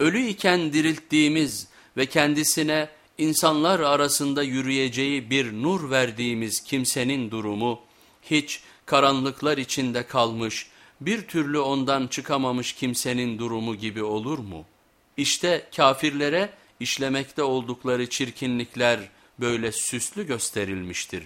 Ölü iken dirilttiğimiz ve kendisine insanlar arasında yürüyeceği bir nur verdiğimiz kimsenin durumu hiç karanlıklar içinde kalmış, bir türlü ondan çıkamamış kimsenin durumu gibi olur mu? İşte kafirlere işlemekte oldukları çirkinlikler böyle süslü gösterilmiştir.